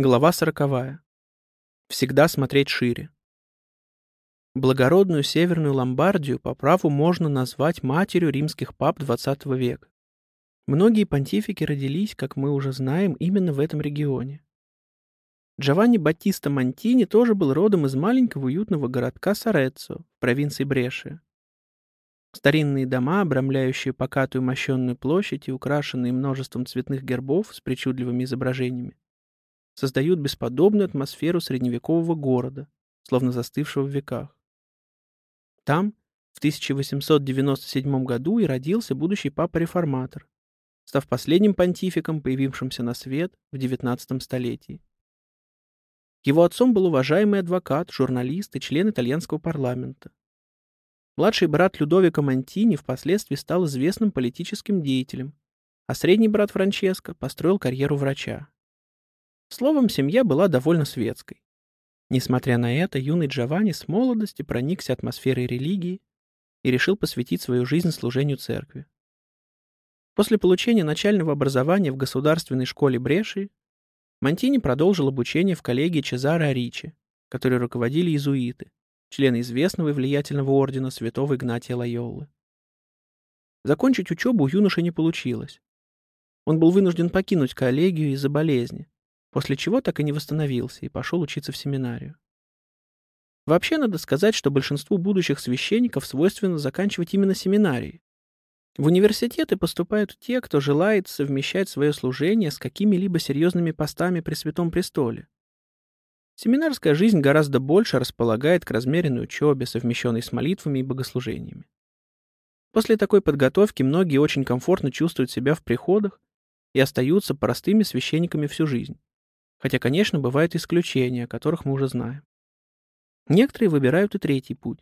Глава сороковая. Всегда смотреть шире. Благородную Северную Ломбардию по праву можно назвать матерью римских пап XX века. Многие понтифики родились, как мы уже знаем, именно в этом регионе. Джованни Баттиста Монтини тоже был родом из маленького уютного городка Сореццо провинции Бреши. Старинные дома, обрамляющие покатую мощенную площадь и украшенные множеством цветных гербов с причудливыми изображениями, создают бесподобную атмосферу средневекового города, словно застывшего в веках. Там в 1897 году и родился будущий папа-реформатор, став последним понтификом, появившимся на свет в XIX столетии. Его отцом был уважаемый адвокат, журналист и член итальянского парламента. Младший брат Людовико Монтини впоследствии стал известным политическим деятелем, а средний брат Франческо построил карьеру врача. Словом, семья была довольно светской. Несмотря на это, юный Джованни с молодости проникся атмосферой религии и решил посвятить свою жизнь служению церкви. После получения начального образования в государственной школе Бреши Монтини продолжил обучение в коллегии Чезаре Аричи, которой руководили иезуиты, члены известного и влиятельного ордена святого Игнатия Лайоллы. Закончить учебу у юноши не получилось. Он был вынужден покинуть коллегию из-за болезни, после чего так и не восстановился и пошел учиться в семинарию. Вообще надо сказать, что большинству будущих священников свойственно заканчивать именно семинарии. В университеты поступают те, кто желает совмещать свое служение с какими-либо серьезными постами при Святом Престоле. Семинарская жизнь гораздо больше располагает к размеренной учебе, совмещенной с молитвами и богослужениями. После такой подготовки многие очень комфортно чувствуют себя в приходах и остаются простыми священниками всю жизнь. Хотя, конечно, бывают исключения, о которых мы уже знаем. Некоторые выбирают и третий путь.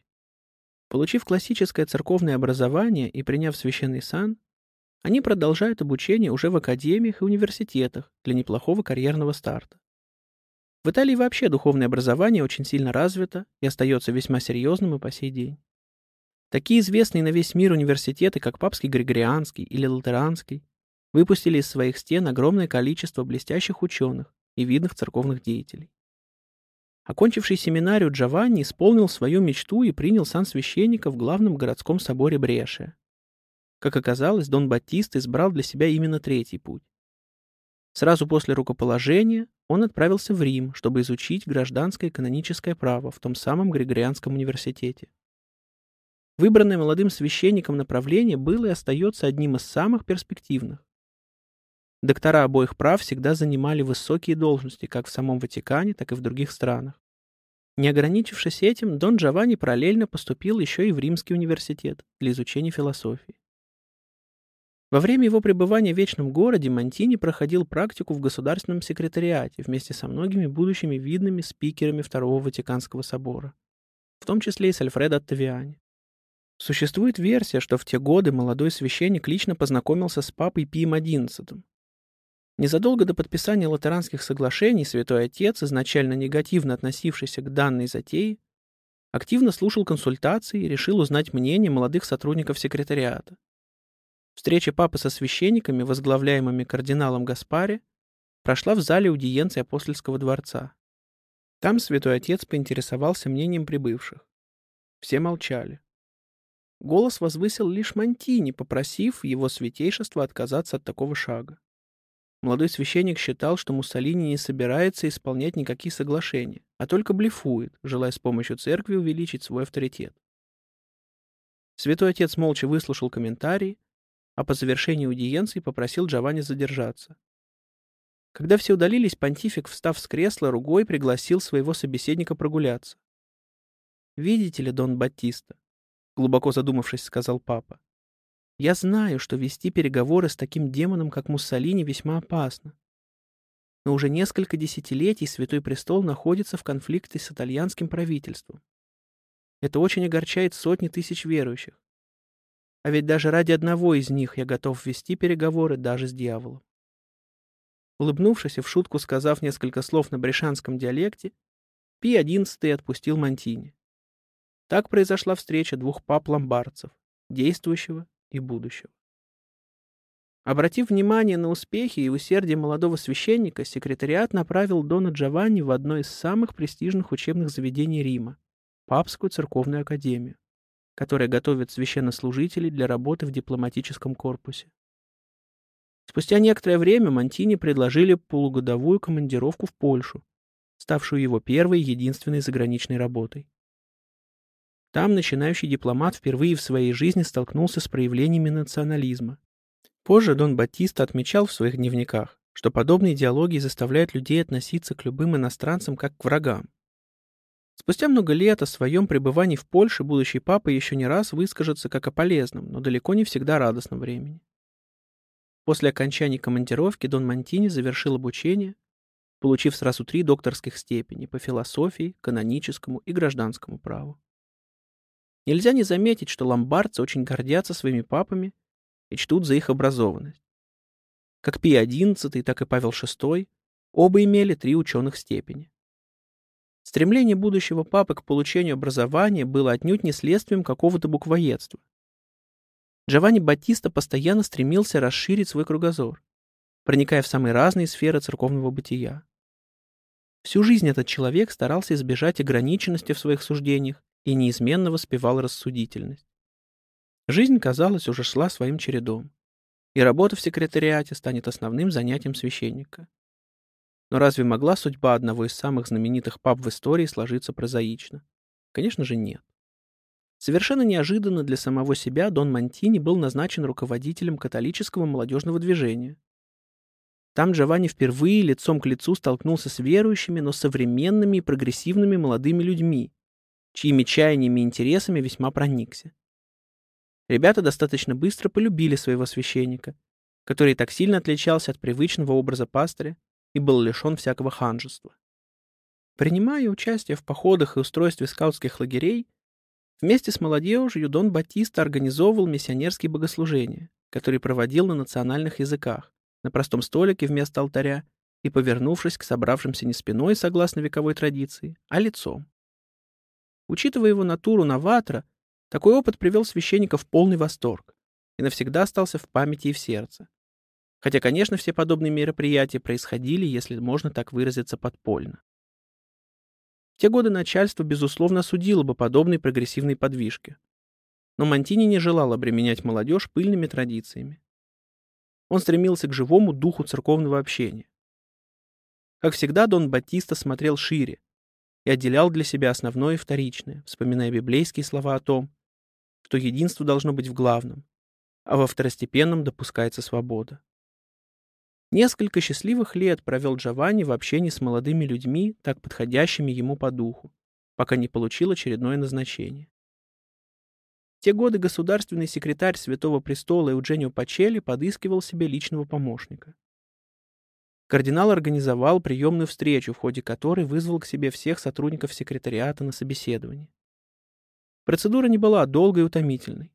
Получив классическое церковное образование и приняв священный сан, они продолжают обучение уже в академиях и университетах для неплохого карьерного старта. В Италии вообще духовное образование очень сильно развито и остается весьма серьезным и по сей день. Такие известные на весь мир университеты, как Папский Григорианский или Латеранский, выпустили из своих стен огромное количество блестящих ученых, и видных церковных деятелей. Окончивший семинарию Джованни исполнил свою мечту и принял сан священника в главном городском соборе Брешия. Как оказалось, Дон Батист избрал для себя именно третий путь. Сразу после рукоположения он отправился в Рим, чтобы изучить гражданское и каноническое право в том самом Григорианском университете. Выбранное молодым священником направление было и остается одним из самых перспективных. Доктора обоих прав всегда занимали высокие должности как в самом Ватикане, так и в других странах. Не ограничившись этим, Дон Джованни параллельно поступил еще и в Римский университет для изучения философии. Во время его пребывания в Вечном городе Монтини проходил практику в государственном секретариате вместе со многими будущими видными спикерами Второго Ватиканского собора, в том числе и с Альфредо Оттавиани. Существует версия, что в те годы молодой священник лично познакомился с папой Пием XI, Незадолго до подписания латеранских соглашений Святой Отец, изначально негативно относившийся к данной затее, активно слушал консультации и решил узнать мнение молодых сотрудников секретариата. Встреча папы со священниками, возглавляемыми кардиналом Гаспари, прошла в зале аудиенции апостольского дворца. Там Святой Отец поинтересовался мнением прибывших. Все молчали. Голос возвысил лишь Монтини, попросив его святейшество отказаться от такого шага. Молодой священник считал, что Муссолини не собирается исполнять никакие соглашения, а только блефует, желая с помощью церкви увеличить свой авторитет. Святой отец молча выслушал комментарии, а по завершении аудиенции попросил Джованни задержаться. Когда все удалились, понтифик, встав с кресла, ругой пригласил своего собеседника прогуляться. «Видите ли, Дон Батиста?» — глубоко задумавшись, сказал папа. Я знаю, что вести переговоры с таким демоном, как Муссолини, весьма опасно. Но уже несколько десятилетий Святой Престол находится в конфликте с итальянским правительством. Это очень огорчает сотни тысяч верующих. А ведь даже ради одного из них я готов вести переговоры даже с дьяволом. Улыбнувшись и в шутку сказав несколько слов на брешанском диалекте, Пи XI отпустил Монтини. Так произошла встреча двух пап-ломбардцев, действующего и будущего. Обратив внимание на успехи и усердие молодого священника, секретариат направил Дона Джованни в одно из самых престижных учебных заведений Рима – Папскую церковную академию, которая готовит священнослужителей для работы в дипломатическом корпусе. Спустя некоторое время Монтини предложили полугодовую командировку в Польшу, ставшую его первой единственной заграничной работой. Там начинающий дипломат впервые в своей жизни столкнулся с проявлениями национализма. Позже Дон Батиста отмечал в своих дневниках, что подобные идеологии заставляют людей относиться к любым иностранцам как к врагам. Спустя много лет о своем пребывании в Польше будущий папа еще не раз выскажется как о полезном, но далеко не всегда радостном времени. После окончания командировки Дон Монтини завершил обучение, получив сразу три докторских степени по философии, каноническому и гражданскому праву. Нельзя не заметить, что ломбардцы очень гордятся своими папами и чтут за их образованность. Как Пий XI, так и Павел VI оба имели три ученых степени. Стремление будущего папы к получению образования было отнюдь не следствием какого-то буквоедства. Джованни Батиста постоянно стремился расширить свой кругозор, проникая в самые разные сферы церковного бытия. Всю жизнь этот человек старался избежать ограниченности в своих суждениях и неизменно воспевал рассудительность. Жизнь, казалось, уже шла своим чередом, и работа в секретариате станет основным занятием священника. Но разве могла судьба одного из самых знаменитых пап в истории сложиться прозаично? Конечно же, нет. Совершенно неожиданно для самого себя Дон Монтини был назначен руководителем католического молодежного движения. Там Джованни впервые лицом к лицу столкнулся с верующими, но современными и прогрессивными молодыми людьми, чьими чаяниями и интересами весьма проникся. Ребята достаточно быстро полюбили своего священника, который так сильно отличался от привычного образа пастыря и был лишен всякого ханжества. Принимая участие в походах и устройстве скаутских лагерей, Вместе с молодежью Дон Батиста организовывал миссионерские богослужения, которые проводил на национальных языках, на простом столике вместо алтаря и повернувшись к собравшимся не спиной, согласно вековой традиции, а лицом. Учитывая его натуру новатора, такой опыт привел священника в полный восторг и навсегда остался в памяти и в сердце. Хотя, конечно, все подобные мероприятия происходили, если можно так выразиться, подпольно. В те годы начальство, безусловно, осудило бы подобные прогрессивные подвижки. Но Монтини не желал обременять молодежь пыльными традициями. Он стремился к живому духу церковного общения. Как всегда, Дон Батиста смотрел шире и отделял для себя основное и вторичное, вспоминая библейские слова о том, что единство должно быть в главном, а во второстепенном допускается свобода. Несколько счастливых лет провел Джованни в общении с молодыми людьми, так подходящими ему по духу, пока не получил очередное назначение. В те годы государственный секретарь Святого Престола Eugenio Пачелли подыскивал себе личного помощника. Кардинал организовал приемную встречу, в ходе которой вызвал к себе всех сотрудников секретариата на собеседование. Процедура не была долгой и утомительной.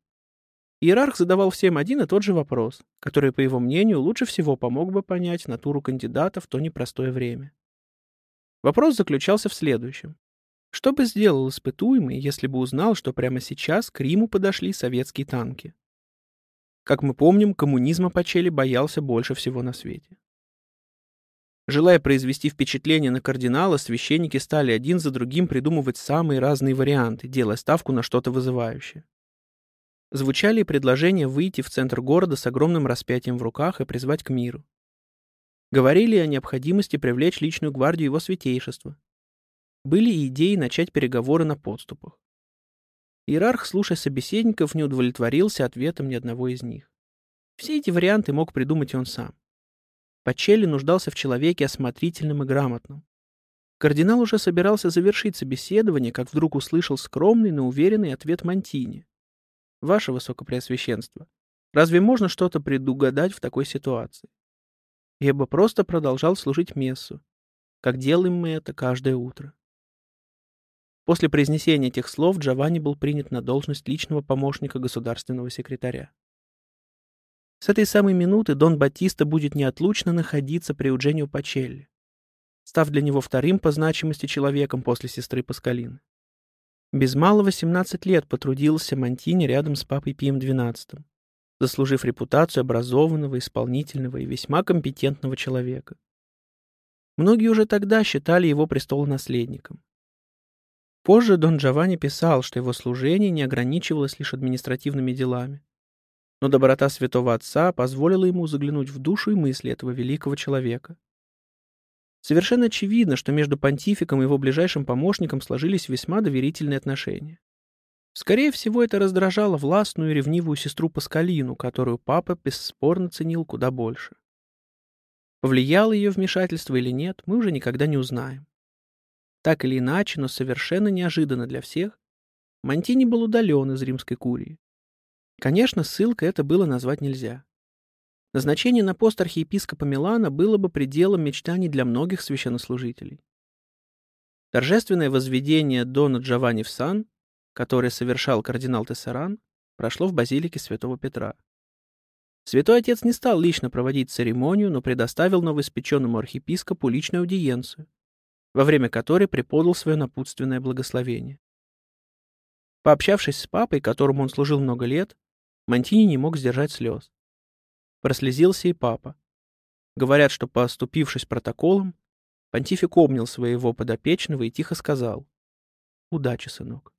Иерарх задавал всем один и тот же вопрос, который, по его мнению, лучше всего помог бы понять натуру кандидата в то непростое время. Вопрос заключался в следующем. Что бы сделал испытуемый, если бы узнал, что прямо сейчас к Риму подошли советские танки? Как мы помним, коммунизма Пачели боялся больше всего на свете. Желая произвести впечатление на кардинала, священники стали один за другим придумывать самые разные варианты, делая ставку на что-то вызывающее. Звучали предложения выйти в центр города с огромным распятием в руках и призвать к миру. Говорили о необходимости привлечь личную гвардию его святейшества. Были идеи начать переговоры на подступах. Иерарх, слушая собеседников, не удовлетворился ответом ни одного из них. Все эти варианты мог придумать он сам. Пачелли нуждался в человеке осмотрительном и грамотном. Кардинал уже собирался завершить собеседование, как вдруг услышал скромный, но уверенный ответ Монтини. Ваше Высокопреосвященство, разве можно что-то предугадать в такой ситуации? Я бы просто продолжал служить мессу, как делаем мы это каждое утро. После произнесения этих слов Джованни был принят на должность личного помощника государственного секретаря. С этой самой минуты Дон Батиста будет неотлучно находиться при Удженио Пачелли, став для него вторым по значимости человеком после сестры Паскалины. Без малого 17 лет потрудился Монтини рядом с папой Пием XII. заслужив репутацию образованного, исполнительного и весьма компетентного человека. Многие уже тогда считали его престолонаследником. Позже Дон Джованни писал, что его служение не ограничивалось лишь административными делами. Но доброта святого отца позволила ему заглянуть в душу и мысли этого великого человека. Совершенно очевидно, что между понтификом и его ближайшим помощником сложились весьма доверительные отношения. Скорее всего, это раздражало властную и ревнивую сестру Паскалину, которую папа бесспорно ценил куда больше. Повлияло ее вмешательство или нет, мы уже никогда не узнаем. Так или иначе, но совершенно неожиданно для всех, Монтини был удален из римской курии. Конечно, ссылкой это было назвать нельзя. Назначение на пост архиепископа Милана было бы пределом мечтаний для многих священнослужителей. Торжественное возведение Дона Джованни в сан, которое совершал кардинал Тессеран, прошло в базилике святого Петра. Святой Отец не стал лично проводить церемонию, но предоставил новоиспеченному архиепископу личную аудиенцию, во время которой преподал свое напутственное благословение. Пообщавшись с папой, которому он служил много лет, Монтини не мог сдержать слез. Прослезился и папа. Говорят, что, поступившись протоколом, понтифик обнял своего подопечного и тихо сказал «Удачи, сынок».